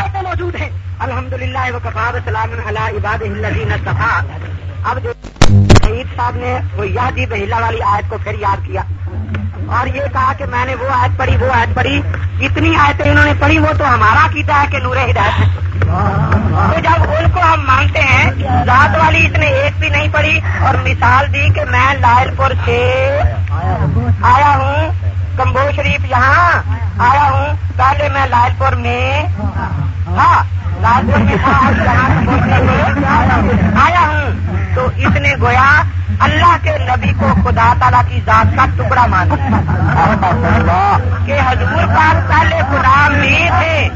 آیتیں موجود ہیں۔ الحمد للہ وقفاب سلام عباد صفا اب جو شہید صاحب نے وہ یادی بہلا والی آیت کو پھر یاد کیا۔ اور یہ کہا کہ میں نے وہ آیت پڑھی، وہ آیت پڑھی۔ کتنی آیتیں انہوں نے پڑھی، وہ تو ہمارا کیتا ہے کہ نور ہدایت ہے۔ تو جب ان کو ہم مانتے ہیں، ذات والی اتنے ایک بھی نہیں پڑھی۔ اور مثال دی کہ میں لائل پور سے آیا ہوں کمبو شریف یہاں آیا ہوں۔ پہلے میں لائل پور میں ہاں آیا ہوں۔ تو اس نے گویا اللہ کے نبی کو خدا تعالیٰ کی ذات کا ٹکڑا مانا۔ کہ حضور پاک پہلے خدا میں تھے۔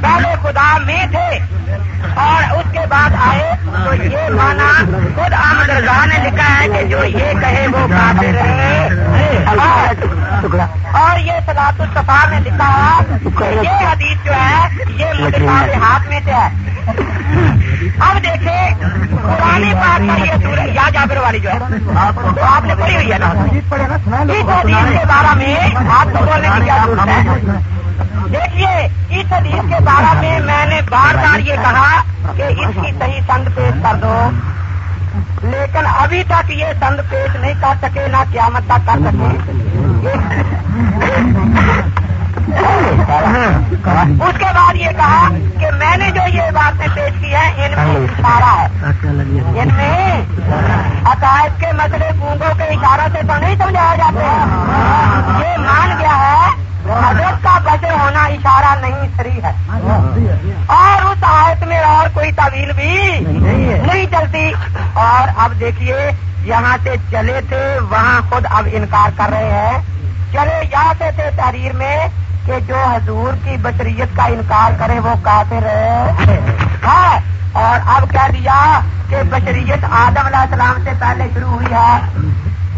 پہلے خدا میں تھے۔ اور اس کے بعد آئے تو یہ مانا خود احمد رضا نے لکھا ہے کہ جو یہ کہے وہ کافر ہے۔ اور یہ سلاط الصفا نے لکھا یہ حدیث جو ہے، یہ مجھے ہاتھ میں سے ہے۔ اب دیکھیں پرانی بات کا یہ سورج یا جابر والی جو ہے تو آپ نے پڑھی ہوئی ہے نا؟ اس حدیث کے بارے میں آپ کو بولنے کی کیا ضرورت ہے؟ دیکھیے، اس حدیث کے بارے میں میں نے بار بار یہ کہا کہ اس کی صحیح سند پیش کر دو۔ لیکن ابھی تک یہ سند پیش نہیں کر سکے، نہ قیامت تک کر سکے۔ اس کے بعد یہ کہا کہ میں نے جو یہ باتیں پیش کی ہیں، ان میں اشارہ ہے۔ ان میں عقائد کے مسئلے گونگوں کے اشارہ سے تو نہیں سمجھایا جاتے۔ ہیں یہ مان گیا ہے حضرت کا بچے ہونا اشارہ نہیں سری ہے۔ اور اس آیت میں اور کوئی طویل بھی نہیں چلتی۔ اور اب دیکھیے یہاں سے چلے تھے وہاں خود اب انکار کر رہے ہیں۔ چلے جاتے تھے تحریر میں کہ جو حضور کی بشریت کا انکار کرے وہ کافر ہے۔ ہاں، اور اب کہہ دیا کہ بشریت آدم علیہ السلام سے پہلے شروع ہوئی ہے۔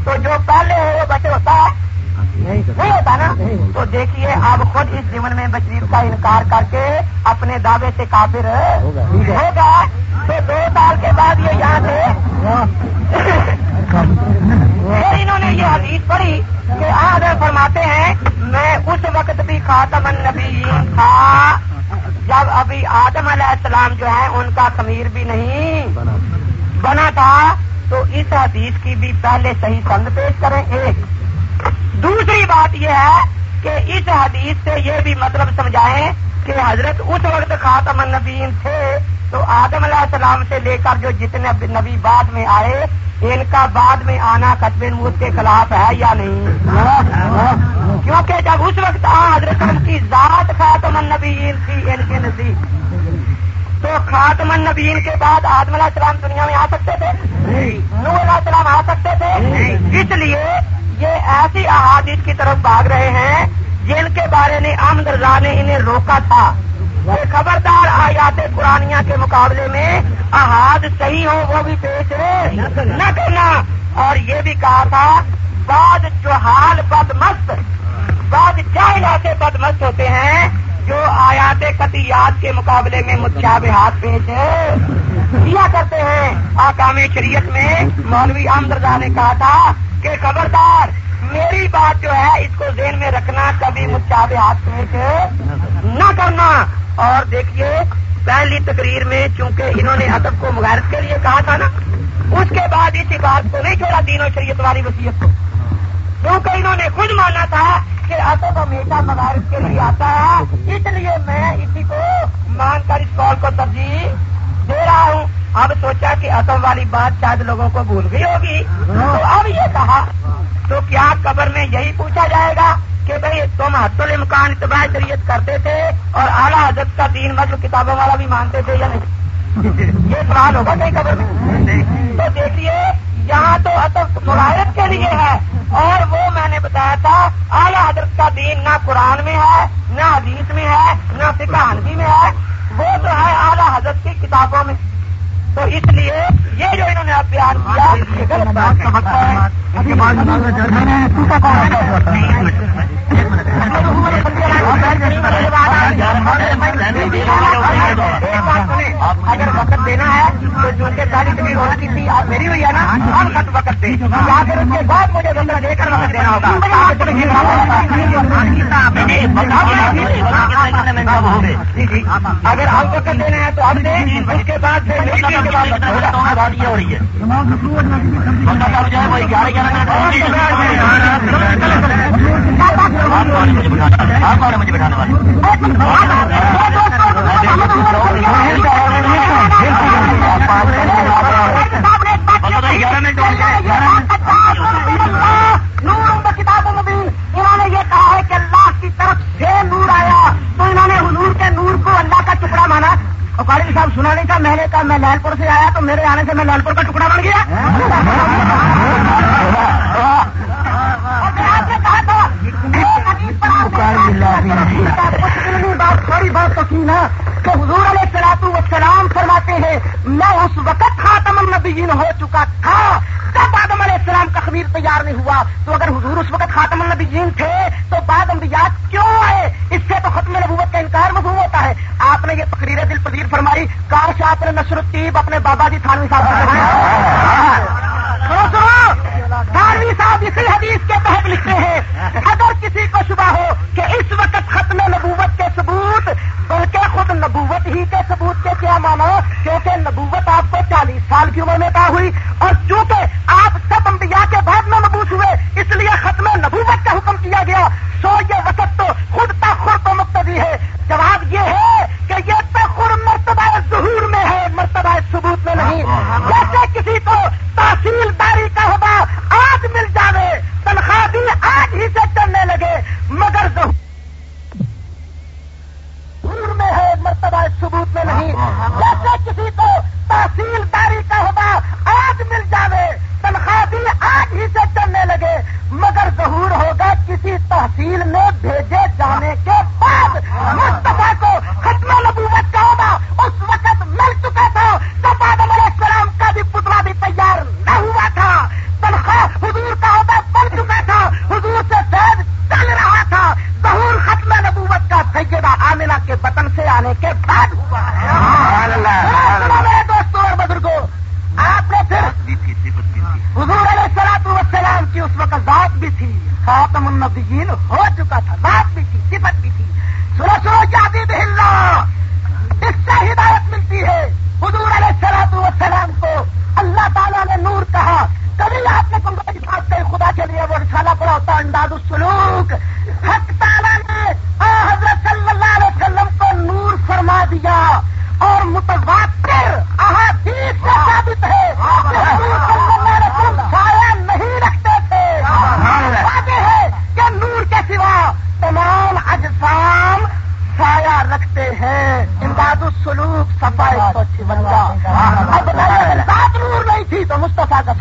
تو جو پہلے ہے وہ بچے ہوتا ہے۔ نہیں ہوتا نا؟ تو دیکھیے اب خود اس جیون میں بشریف کا انکار کر کے اپنے دعوے سے کافر ہوگا تو دو سال کے بعد یہ یہاں تھے انہوں نے یہ حدیث پڑھی کہ آج فرماتے ہیں میں اس وقت بھی خاتم النبی تھا جب ابھی آدم علیہ السلام جو ہے ان کا خمیر بھی نہیں بنا تھا۔ تو اس حدیث کی بھی پہلے صحیح سند پیش کریں۔ ایک دوسری بات یہ ہے کہ اس حدیث سے یہ بھی مطلب سمجھائیں کہ حضرت اس وقت خاتم النبین تھے تو آدم علیہ السلام سے لے کر جو جتنے نبی بعد میں آئے ان کا بعد میں آنا قطب موت کے خلاف ہے یا نہیں؟ کیونکہ جب اس وقت حضرت کی ذات خاتم النبیین تھی ان کے نزدیک۔ تو خاتم النبیین کے بعد آدم علیہ السلام دنیا میں آ سکتے تھے؟ نور علیہ السلام آ سکتے تھے؟ اس لیے یہ ایسی احادیث کی طرف بھاگ رہے ہیں جن کے بارے میں احمد رضا نے انہیں روکا تھا۔ وہ خبردار آیات پرانیاں کے مقابلے میں احاد صحیح ہو وہ بھی پیش نہ کرنا۔ اور یہ بھی کہا تھا بعد جو حال بدمست بعد جائل ایسے بدمست ہوتے ہیں جو آیات قطیات کے مقابلے میں متشابہات پیش کیا کرتے ہیں۔ آکام شریعت میں مولوی احمد رضا نے کہا تھا کہ خبردار۔ میری بات جو ہے، اس کو ذہن میں رکھنا، کبھی مچھابے ہاتھ پیش نہ کرنا۔ اور دیکھیے، پہلی تقریر میں چونکہ انہوں نے ادب کو مغارت کے لیے کہا تھا نا، اس کے بعد اسی بات کو نہیں چھوڑا دینوں شریعت والی وسیعت کو۔ کیونکہ انہوں نے خود مانا تھا کہ ادب ہمیشہ مغارت کے لیے آتا ہے۔ اس لیے میں اسی کو مان کر اس کال کو ترجیح دے رہا ہوں۔ اب سوچا کہ اتم والی بات شاید لوگوں کو بھول گئی ہوگی۔ تو اب یہ کہا، تو کیا قبر میں یہی پوچھا جائے گا کہ بھائی تم حت الامکان اتباع شریعت کرتے تھے اور اعلیٰ حضرت کا دین مطلب کتابوں والا بھی مانتے تھے یا نہیں؟ یہ سوال ہوگا نہیں قبر میں؟ تو دیکھیے، یہاں تو اتب مغارت کے لیے ہے اور وہ میں نے بتایا تھا، اعلیٰ حضرت کا دین نہ قرآن میں ہے، نہ حدیث میں ہے، نہ فکا ہنگی میں ہے۔ وہ تو ہے اعلیٰ حضرت کی کتابوں میں۔ تو اس لیے یہ جو انہوں نے بیان کیا اگر وقت دینا ہے جو ہونا کی تھی آپ میری ہوئی ہے نا ہم خط وقت پھر اس کے بعد مجھے بندہ دے کر اگر آپ وقت دینا ہے تو آپ دیں اس کے بعد ہو رہی ہے مجھے بٹھانے والے کتاب انہوں نے یہ کہا ہے کہ اللہ کی طرف سے نور آیا تو انہوں نے حضور کے نور کو اللہ کا ٹکڑا مانا اور قاری صاحب سنا نہیں تھا میں نے کہا میں لال پور سے آیا تو میرے آنے سے میں لال پور کا ٹکڑا بن گیا بات تھوڑی بات تو کی نا کہ حضور علیہ میں اس وقت خاتم النبیین ہو چکا تھا، جب آدم علیہ السلام کا خمیر تیار نہیں ہوا، تو اگر حضور اس وقت خاتم النبیین تھے، تو بعد انبیاء کیوں آئے؟ اس سے تو ختم نبوت کا انکار مفہوم ہوتا ہے۔ آپ نے یہ تقریر دل پذیر فرمائی، کاش آپ نے نصر الطیب اپنے بابا جی تھانوی صاحب سنو سنو، تھانوی صاحب اسی حدیث کے تحت لکھتے ہیں، اگر کسی کو شبہ ہو کی عمر میں طے ہوئی اور چونکہ آپ سب انبیاء کے بعد میں مبوس ہوئے اس لیے ختم نبوت کا حکم کیا گیا۔ سو یہ وقت تو خود تخر کو مقتدی ہے۔ جواب یہ ہے کہ یہ تخر مرتبہ ظہور میں ہے مرتبہ ثبوت میں نہیں۔ جیسے کسی کو تحصیلداری کا ہوگا آج مل جاوے تنخواہ بھی آج ہی سے چلنے لگے مگر ظہور میں ہے مرتبہ ثبوت میں نہیں۔ جیسے کسی کو تحصیلداری کا ہوگا آج مل جاوے، تنخواہ بھی آج ہی سے چلنے لگے۔ مگر ظہور ہوگا کسی تحصیل میں بھیجے جانے کے بعد۔ مصطفیٰ کو ختم نبوت کا ہوگا اس وقت النبیین ہو چکا تھا ذات بھی تھی صفت بھی تھی سنو سنو جادی بہلا اس سے ہدایت ملتی ہے حضور علیہ سلاط وسلام کو اللہ تعالیٰ نے نور کہا کبھی آپ نے کمرے کی بات کہی خدا کے لیے وہ رسالہ پڑا ہوتا انداز السلوک حق تعالیٰ نے حضرت صلی اللہ علیہ وسلم کو نور فرما دیا اور متواتر احادیث سے ثابت ہے کہ حضور صلی اللہ علیہ وسلم سایہ نہیں رکھتے تھے واضح ہے کہ نور کے سوا تمام اجسام سایہ رکھتے ہیں السلوک صفائی سو چھونجا اب سات نور نہیں تھی تو مصطفیٰ کا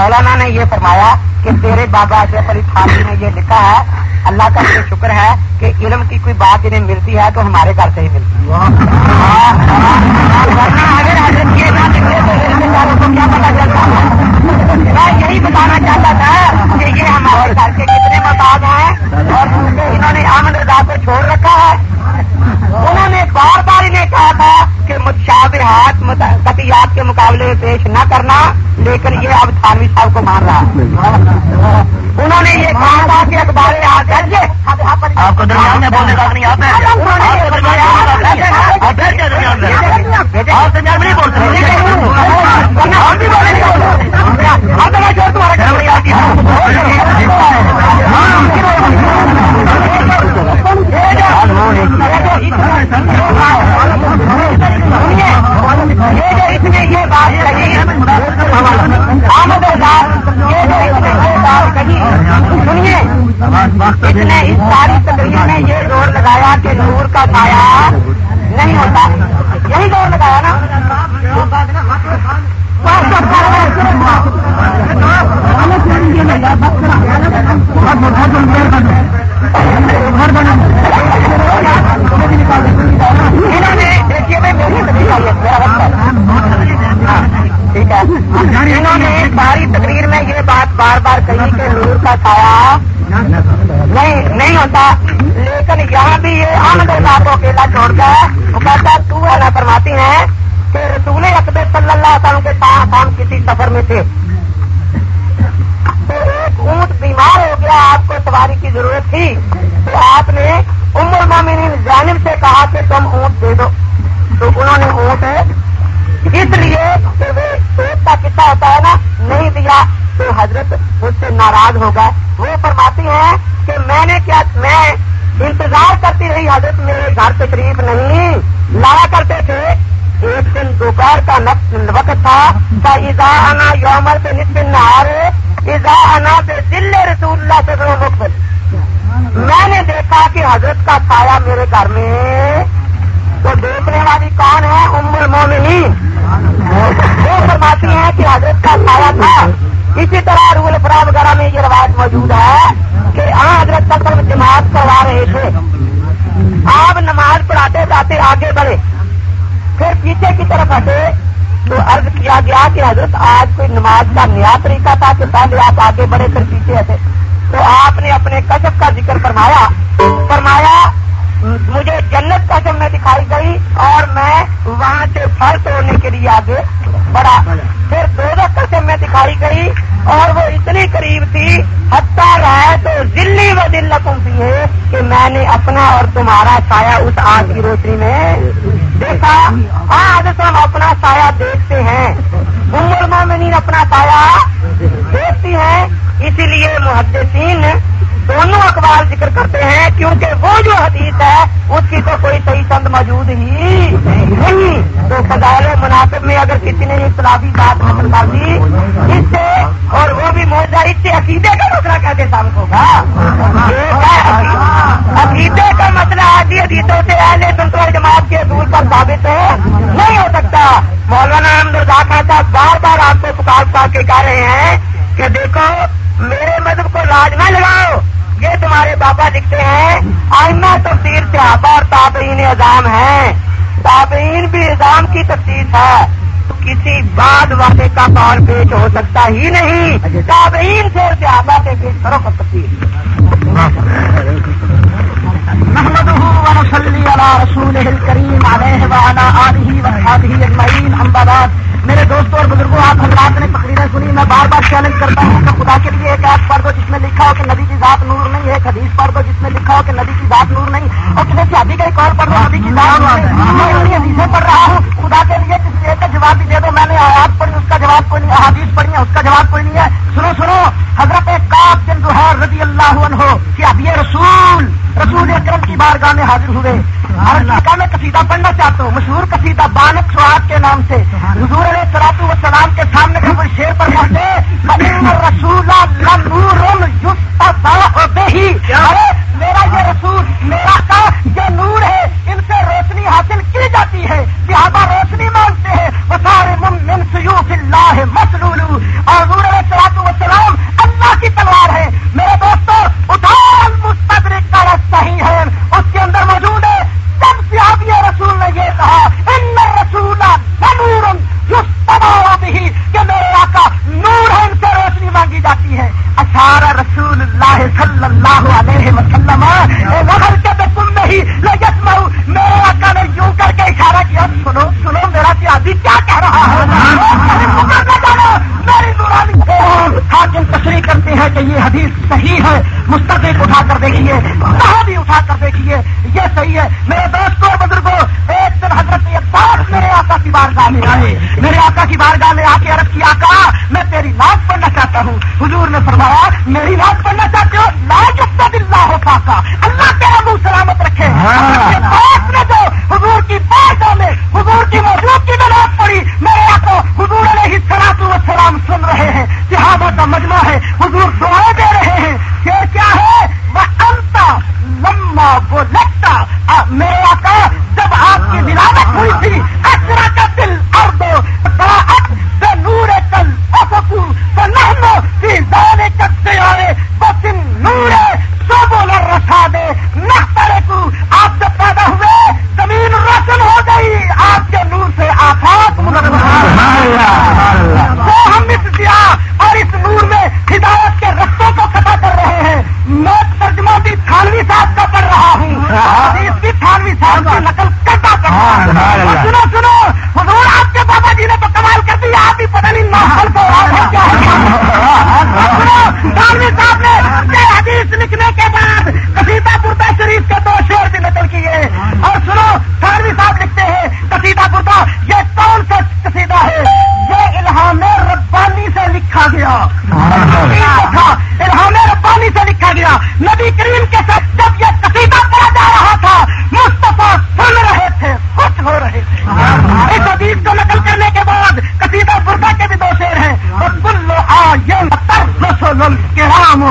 مولانا نے یہ فرمایا کہ تیرے بابا اشرف علی خالی نے یہ لکھا ہے اللہ کا یہ شکر ہے کہ علم کی کوئی بات انہیں ملتی ہے تو ہمارے گھر سے ہی ملتی ہے میں یہی بتانا چاہتا تھا کہ یہ ہمارے گھر کے کتنے محتاج ہیں اور انہوں نے احمد رضا کو چھوڑ رکھا ہے انہوں نے بار بار انہیں کہا تھا کہ متشابہات قطیات کے مقابلے میں پیش نہ کرنا لیکن یہ اب تھانوی صاحب کو مان رہا انہوں نے یہ کہا تھا کہ اخبار آپ کو درمیان میں بولنے کا نہیں آتا ہے نہیں نے یہ بات کہی آمد یہ جو اس نے یہ سنیے اس نے اس ساری تقریر میں یہ زور لگایا کہ نور کا سایہ نہیں ہوتا یہی زور لگایا نا انہوں نے ٹھیک ہے انہوں نے ساری تقریر میں یہ بات بار بار کہی کہ نور کا سایہ نہیں ہوتا۔ لیکن یہاں بھی یہ آمد اللہ کو اکیلا چھوڑ کر وہ کہتا تو ہے فرماتی ہیں کہ رسول اکبر صلی اللہ علیہ وسلم کے ساتھ ہم کسی سفر میں تھے۔ تو ایک اونٹ بیمار ہو گیا، آپ کو سواری کی ضرورت تھی۔ تو آپ نے ام المومنین جانب سے کہا کہ تم اونٹ دے دو۔ تو انہوں نے اونٹ اس لیے کہ وہ کا قصہ ہوتا ہے نا، نہیں دیا۔ تو حضرت مجھ سے ناراض ہو گئے۔ وہ فرماتی ہیں کہ میں نے کیا، میں انتظار کرتی رہی۔ حضرت میرے گھر تشریف نہیں۔ لایا کرتے تھے۔ ایک دن دوپہر کا وقت تھا۔ ایزا آنا یومر سے نصف نہار آنا دل رسول اللہ سے مقبل میں نے دیکھا کہ حضرت کا سایہ میرے گھر میں تو دیکھنے والی کون ہے؟ ام المومنین. وہ فرماتی ہیں کہ حضرت کا سایہ تھا. اسی طرح رول فرا وغیرہ میں یہ روایت موجود ہے کہ ہاں حضرت کا طرف جماعت کروا رہے تھے۔ آپ نماز پڑھاتے جاتے آگے بڑھے۔ پھر پیچھے کی طرف ہٹے۔ تو عرض کیا گیا کہ حضرت آج کوئی نماز کا نیا طریقہ تھا کہ پہلے آپ آگے بڑھے پھر پیچھے ہٹے۔ تو آپ نے اپنے کشف کا ذکر فرمایا۔ فرمایا، مجھے جنت کا میں دکھائی گئی اور میں وہاں سے پھل توڑنے کے لیے آگے بڑھا۔ پھر دو کا میں دکھائی گئی اور وہ اتنی قریب تھی ہتھا رہا تو ذلی و دل لکم ہے کہ میں نے اپنا اور تمہارا سایہ اس آگ کی روشنی میں دیکھا۔ ہاں، آج ہم اپنا سایہ دیکھتے ہیں۔ عمر مومنین اپنا سایہ دیکھتی ہیں۔ اسی لیے محدثین دونوں اخبار ذکر کرتے ہیں، کیونکہ وہ جو حدیث ہے، اس کی تو کوئی صحیح سند موجود ہی نہیں۔ تو فضائل مناسب میں اگر کسی نے اختلافی بات حاصل کر دی، اس سے اور وہ بھی موجودہ اس سے عقیدے کا مسئلہ کیسے ثابت ہوگا؟ عقیدے کا مسئلہ آدھی حدیثوں سے اہل سنتوال جماعت کے اصول پر ثابت ہے۔ نہیں ہو سکتا۔ مولانا احمد صاحب بار بار آپ کو پکار پکار کے کہہ رہے ہیں کہ دیکھو، میرے مذہب کو لاج نہ لگاؤ۔ یہ تمہارے بابا لکھتے ہیں آئمہ تفسیر صحابہ اور تابعین اعظام ہیں۔ تابعین بھی اعظام کی تفصیل ہے۔ کسی بعد والے کا قول پیش ہو سکتا ہی نہیں۔ تابعین سے صحابہ سے پیش کرو تفصیل ونصلي على رسوله الكريم عليه وعلى آله وصحبه أجمعين أما بعد۔ میرے دوستوں اور بزرگوں، آپ حضرات نے تقریریں سنی، میں بار بار چیلنج کرتا ہوں کہ خدا کے لیے ایک ایپ پڑھ دو جس میں لکھا ہو کہ نبی کی ذات نور نہیں، ایک حدیث پڑھ دو جس میں لکھا ہو کہ نبی کی ذات نور نہیں۔ اور کسی شادی کا ایک اور پڑھ دو نبی کی ذات نور نہیں۔ میں اتنی حدیثیں پڑھ رہا ہوں۔ خدا کے لیے کسی ایک کا جواب بھی دے دو، میں نے آیات پڑھی، اس کا جواب کوئی نہیں حدیث پڑھی ہے اس کا جواب کوئی نہیں ہے۔ سنو سنو، حضرت کاف بن زہر رضی اللہ عنہ کہ اب یہ رسول رسول اکرم کی بارگاہ میں حاضر ہوئے۔ ہر علاقہ میں قصیدہ پڑھنا چاہتا ہوں، مشہور قصیدہ بانک سواد کے نام سے۔ حضور علیہ سلاطو وسلام کے سامنے کا کوئی شیر پر پہنچے۔ رسول میرا یہ رسول میرا کا یہ نور ہے ان سے روشنی حاصل کی جاتی ہے۔ لہٰذا روشنی مانگتے ہیں۔ وسار من سیوف اللہ مسلول اور نور علیہ سلاطو وسلام اللہ کی تلوار ہے۔ میرے دوست کر دیکھیے، وہاں بھی اٹھا کر دیکھیے، یہ صحیح ہے۔ میرے دوستوں بزرگوں ایک دن حضرت اقبال میرے آقا کی بارگاہ میں آئے۔ میرے آقا کی بارگاہ میں آ کے عرب کیا، آقا، میں تیری ناک پڑھنا چاہتا ہوں۔ حضور نے فرمایا، میری ناک پڑھنا چاہتے ہو؟ لا جب اللہ ہو پاکا اللہ تیرا منہ سلامت رکھے۔ ہاں۔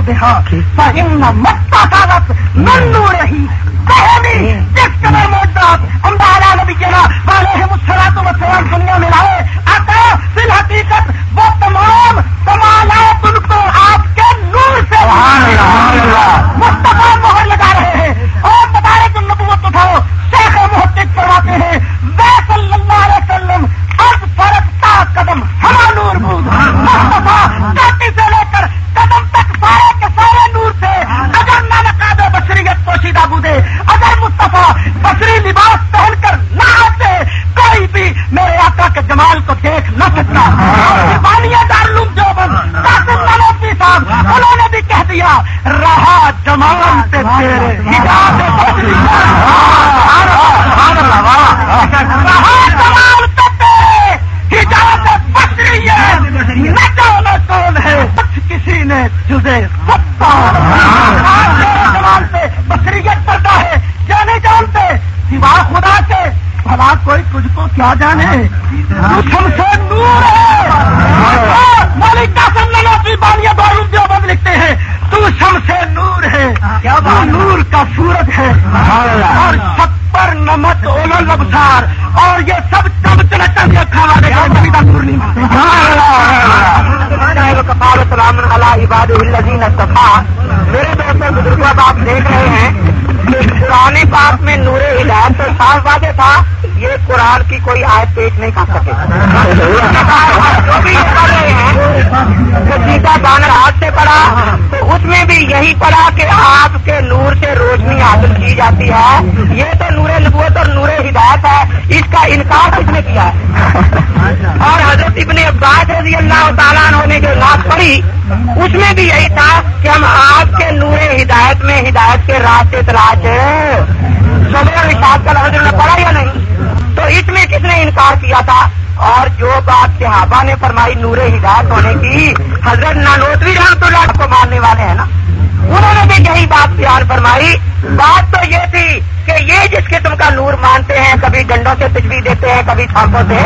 رام و بہا متا کیا جانے؟ ہم سے نور ہے۔ مالک کا سمجھنا کی بالیاں بارو جو بند لکھتے ہیں۔ تو شم سے نور ہے۔ تو نور کا سورج ہے۔ اور ستر نمک اولا لبسار اور یہ سب جب چلتا دیا کھانا دے گا کبھی کا نور نہیں میرے دوست بزرگ آپ دیکھ رہے ہیں۔ قرآن پاک میں نور ہدایت تو صاف واضح تھا۔ یہ قرآن کی کوئی آیت پیش نہیں کر سکے۔ جو بھی کر رہے ہیں سیتا بانر ہاتھ سے پڑا تو اس میں بھی یہی پڑا کہ آپ کے نور سے روشنی حاصل کی جاتی ہے۔ یہ تو نور نبوت اور نور ہدایت ہے۔ اس کا انکار کس نے کیا ہے؟ اور حضرت ابن عباس رضی اللہ تعالیٰ نے جو نعت پڑھی، اس میں بھی یہی تھا کہ ہم آپ کے نور ہدایت میں ہدایت کے راستے تلاش صبر اشاعت کا لفظ نے پڑھا یا نہیں؟ تو اس میں کس نے انکار کیا تھا؟ اور جو بات صحابہ نے فرمائی نور ہدایت ہونے کی، حضرت نانوتوی رحمت اللہ کو ماننے والے ہیں نا؟ انہوں نے بھی یہی بات پیار فرمائی۔ بات تو یہ تھی کہ یہ جس قسم کا نور مانتے ہیں، کبھی ڈنڈوں سے تجویز دیتے ہیں، کبھی چھاپوں سے،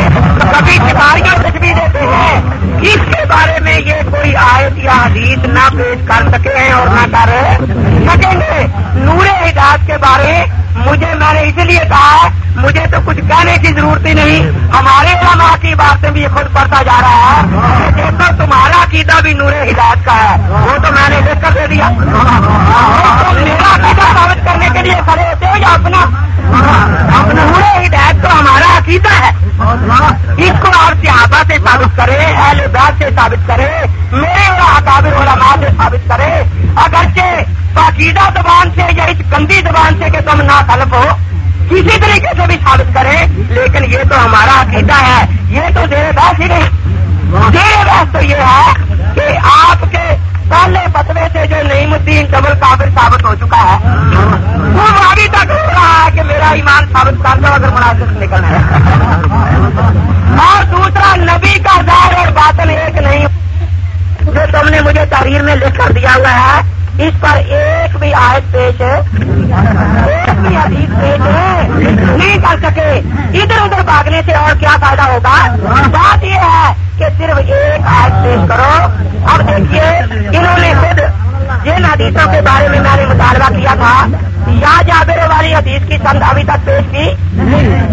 کبھی چماریوں تجویز دیتے ہیں۔ اس کے بارے میں یہ کوئی آیت یا حدیث نہ پیش کر سکے ہیں اور نہ کر سکیں گے۔ نور ہدایت کے بارے مجھے میں نے اس لیے کہا مجھے تو کچھ کہنے کی ضرورت ہی نہیں۔ ہمارے علماء کی باتیں بھی خود پڑھتا جا رہا ہے دیکھو تمہارا عقیدہ بھی نور ہدایت کا ہے۔ وہ تو میں نے لکھ کر دے دیا۔ میرا عقیدہ ثابت کرنے کے لیے کھڑے ہوتے ہو یا اپنا نور ہدایت تو ہمارا عقیدہ ہے۔ اس کو اور صحابہ سے ثابت کرے، اہل بیت سے ثابت کرے، میرے اور اکابر علماء سے ثابت کرے۔ اگرچہ باقیدہ زبان سے یا اس گندی زبان سے کہ تم نہ طلب ہو، کسی طریقے سے بھی ثابت کرے، لیکن یہ تو ہمارا عقیدہ ہے۔ یہ تو زیر بحث ہی نہیں۔ زیر تو یہ ہے کہ آپ کے پہلے فتوے سے جو نعیم الدین قبل کافر ثابت ہو چکا ہے، وہ ابھی تک ہو رہا ہے کہ میرا ایمان ثابت کر دو اگر مناسب نکلنا ہے اور دوسرا، نبی کا ظاہر اور باطن ایک نہیں۔ جو تم نے مجھے تحریر میں لکھ کر دیا ہوا ہے اس پر ایک بھی آیت پیش ہے۔ ایک بھی حدیث پیش ہے۔ نہیں کر سکے۔ ادھر ادھر بھاگنے سے اور کیا فائدہ ہوگا؟ بات یہ ہے کہ صرف ایک آیت پیش کرو۔ اب دیکھیے، انہوں نے خود جن حدیثوں کے بارے میں میں نے مطالبہ کیا تھا، یا جابر والی حدیث کی سند ابھی تک پیش کی،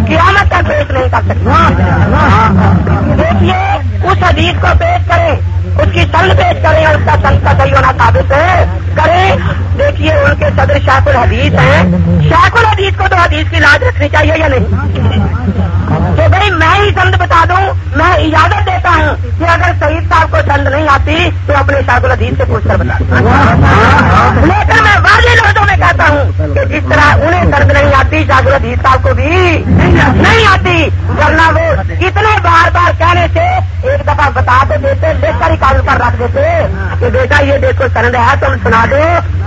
قیامت تک پیش نہیں کر سکتی دیکھیے، اس حدیث کو پیش کریں۔ اس کی سند پیش کریں اور اس کا سند کا صحیح ہونا ثابت ہے کریں۔ دیکھیے ان کے صدر شاخ الحدیث ہیں۔ شاخ الحدیث کو تو حدیث کی لاج رکھنی چاہیے یا نہیں؟ تو بھائی میں ہی سند بتا دوں، میں اجازت دیتا ہوں کہ اگر شہید صاحب کو سند نہیں آتی تو اپنے شاخ الحدیث سے پوچھ کر بتا دوں۔ لیکن میں واضح لفظوں میں کہتا ہوں کہ جس طرح انہیں سند نہیں آتی شاخ الحدیث صاحب کو بھی نہیں آتی، ورنہ وہ کتنے بار بار کہنے سے دفعہ بتا تو دیتے لے کر ہی کاغذ پر رکھ دیتے کہ بیٹا یہ دیکھو سند ہے، تم سنا دو۔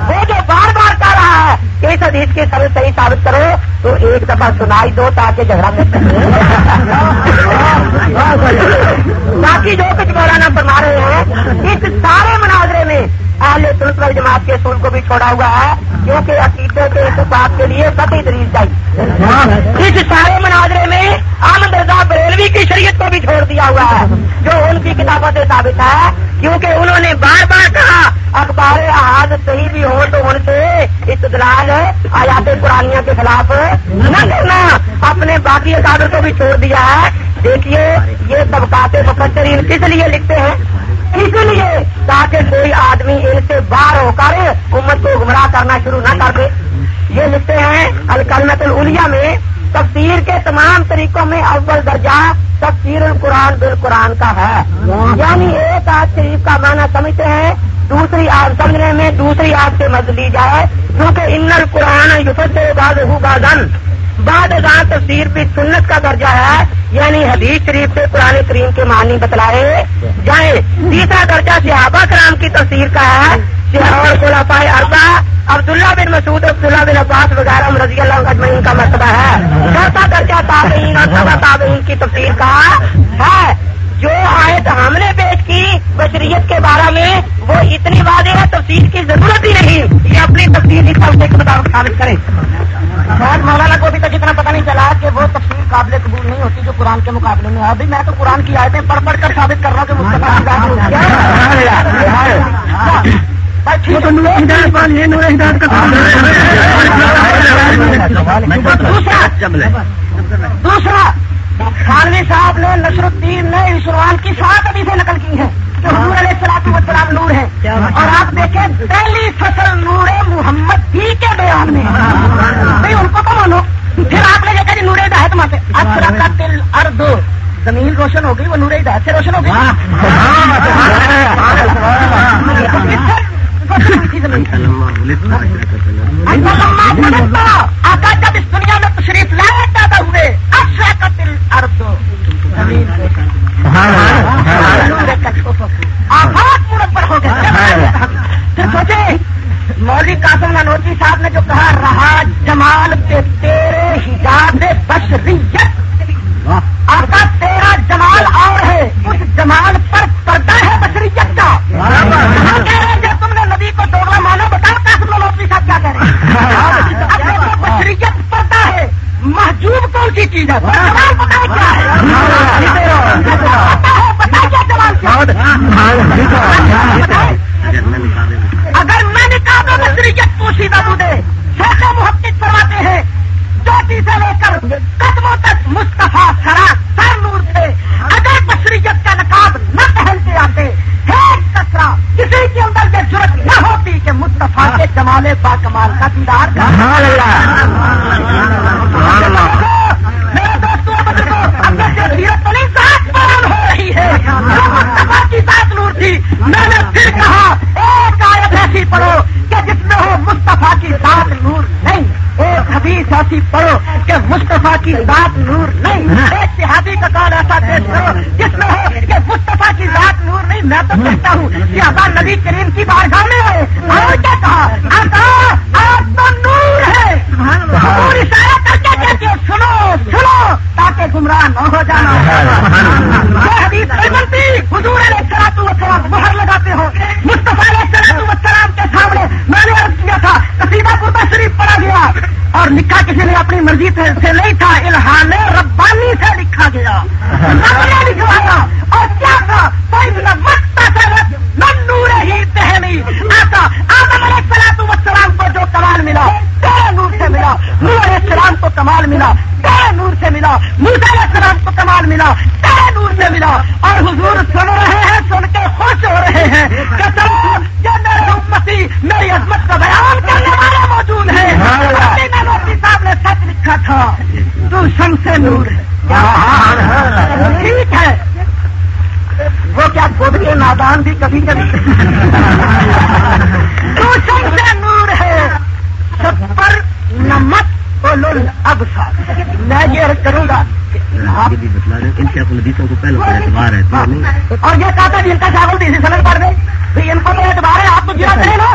وہ جو بار بار کہہ رہا ہے کہ اس حدیث کی سند صحیح ثابت کرو، تو ایک دفعہ سنائی دو تاکہ جھگڑا باقی جو کچھ مولانا فرما رہے ہیں، اس سارے مناظرے میں اہل سلسلہ جماعت کے اصول کو بھی چھوڑا ہوا ہے، کیونکہ عقیدے کے احتساب کے لیے سطح دلیل چاہیے۔ اس سارے مناظرے میں احمد رضا بریلوی کی شریعت کو بھی چھوڑ دیا ہوا ہے، جو ان کی کتابوں سے ثابت ہے کیونکہ انہوں نے بار بار کہا، اخبار احاظ صحیح بھی ہو تو ان سے استدلال، آیات قرآنیہ کے خلاف نہ کرنا۔ اپنے باقی اکادر کو بھی چھوڑ دیا ہے۔ دیکھیے، یہ طبقات مقدرین کس لیے لکھتے ہیں؟ اسی لیے تاکہ کوئی آدمی ان سے باہر ہو کر امت کو گمراہ کرنا شروع نہ کر دے۔ یہ لکھتے ہیں الکلمت الولیا میں تفسیر کے تمام طریقوں میں اول درجہ تفسیر القرآن بالقرآن کا ہے۔ یعنی ایک آج شریف کا معنی سمجھتے ہیں، دوسری آگ سمجھنے میں دوسری آگ سے مد لی جائے۔ کیونکہ ان القرآن یوسف بادن بعد ازاں تفسیر بھی سنت کا درجہ ہے یعنی حدیث شریف سے قرآن کریم کے معنی بتلائے۔ جائیں، تیسرا درجہ صحابہ کرام کی تفسیر کا ہے۔ اور خلافا اربا عبداللہ بن مسعود، عبداللہ بن عباس وغیرہ رضی اللہ اجمعین کا مرتبہ ہے۔ چوتھا درجہ تابعین اور سبا تابعین کی تفسیر کا ہے۔ جو آیت ہم نے پیش کی بشریت کے بارے میں وہ اتنی واضح ہے تفصیل کی ضرورت ہی نہیں۔ یہ اپنی تفصیل کے مطابق ثابت کریں۔ شاید مولانا کو ابھی تک اتنا پتہ نہیں چلا کہ وہ تفصیل قابل قبول نہیں ہوتی جو قرآن کے مقابلے میں۔ ابھی میں تو قرآن کی آیتیں پڑھ پڑھ کر ثابت کر رہا ہوں کہ دوسرا۔ خانوی صاحب نے نصر الدین نے عثمان کی سات ابھی سے نقل کی ہے جو نور علیہ السلام وسلام نور ہے؟ اور آپ دیکھیں پہلی فصل نور محمد ہی کے بیان میں بھائی ان کو تو مانو۔ پھر آپ نے دیکھا جی نور ہدایت ماں سے اچھا کا دل ارد زمین روشن ہو گئی وہ نور ہدایت سے روشن ہو گئی۔ آقا جب اس دنیا میں تشریف لائے پیدا ہوئے اچھا کا۔ دل ارد آفات مربر ہو گئے سوچے مولوی قاسم نانوجی صاحب نے جو کہا رہا جمال کے تیرے حجاب بشریت آقا تیرا جمال اور ہے اس جمال پر پردہ ہے بشریت کا نبی کو دوڑنا مانو بتاؤ قاسم صاحب کیا کہہ رہے ہیں بشریت پردہ ہے محجوب کون سی چیز ہے؟ بتاؤ کیا ہے؟ اگر میں نکالوں میں شریعت پوشیدہ مجھے سیکھوں محقق فرماتے ہیں چوٹی سے لے کر قدموں تک مستفا سرا سر وفا کے کمال با کمال کا۔ دیدار کا ہو رہی ہے۔ کی سات تھی۔ میں نے پھر کہا ایسی پڑھو کہ جس میں ہو کی نور نہیں حدیث ایسی پڑھو کہ کی ذات نور نہیں۔ ایک ایسا جس میں ہو کہ کی نور نہیں۔ میں تو کہتا ہوں کہ ہمارے نبی کریم کی بار کھانا شیطان بھی کبھی کبھی نور ہے سب پر نمت اب میں یہ کروں گا ہاں۔ اور یہ کہا تھا جن کا چاول تھی اسی سمجھ پڑ گئی ان کو تو اعتبار ہے آپ کو جیسے نا۔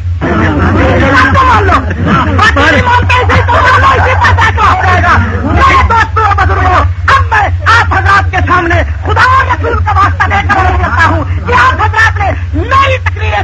اب میں آپ حضرات کے سامنے خدا رسول کا واسطہ لے کر ہوں۔ کہ آپ حضرات نے نئی تقریریں